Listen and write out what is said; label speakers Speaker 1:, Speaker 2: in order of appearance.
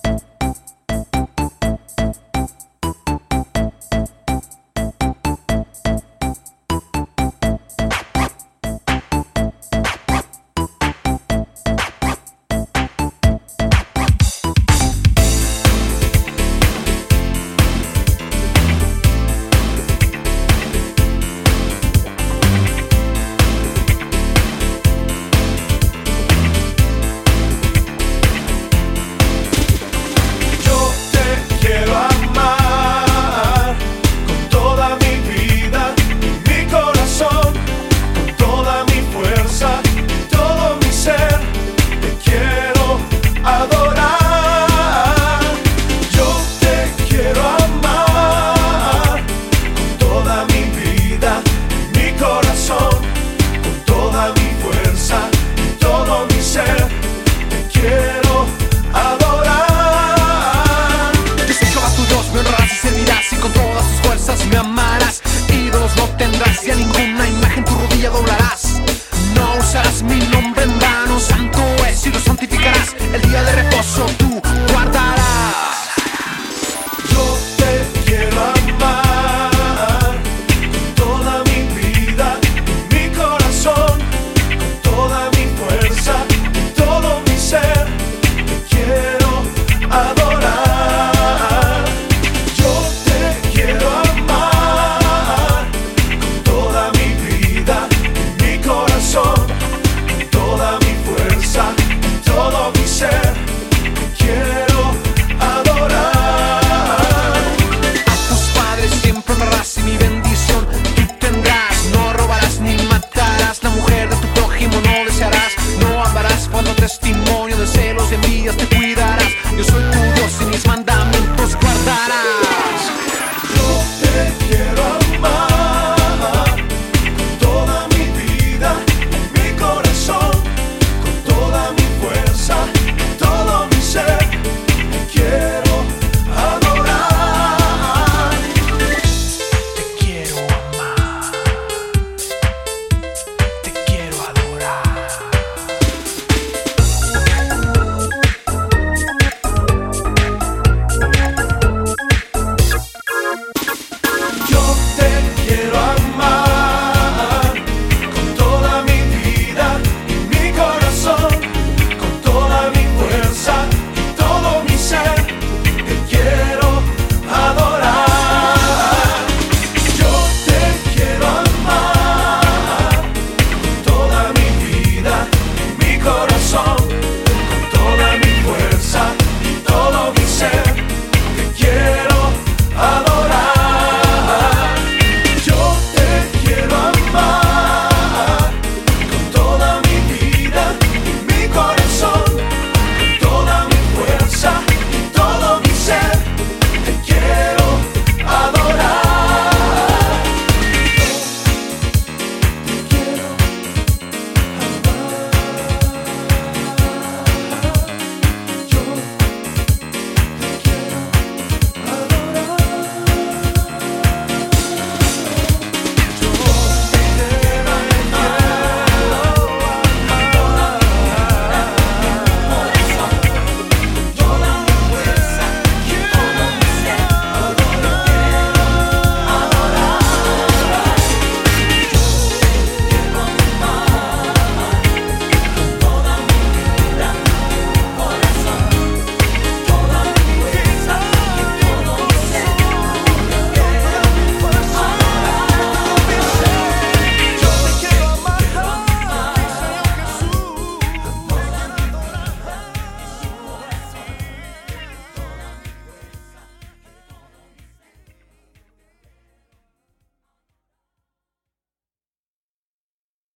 Speaker 1: Bye.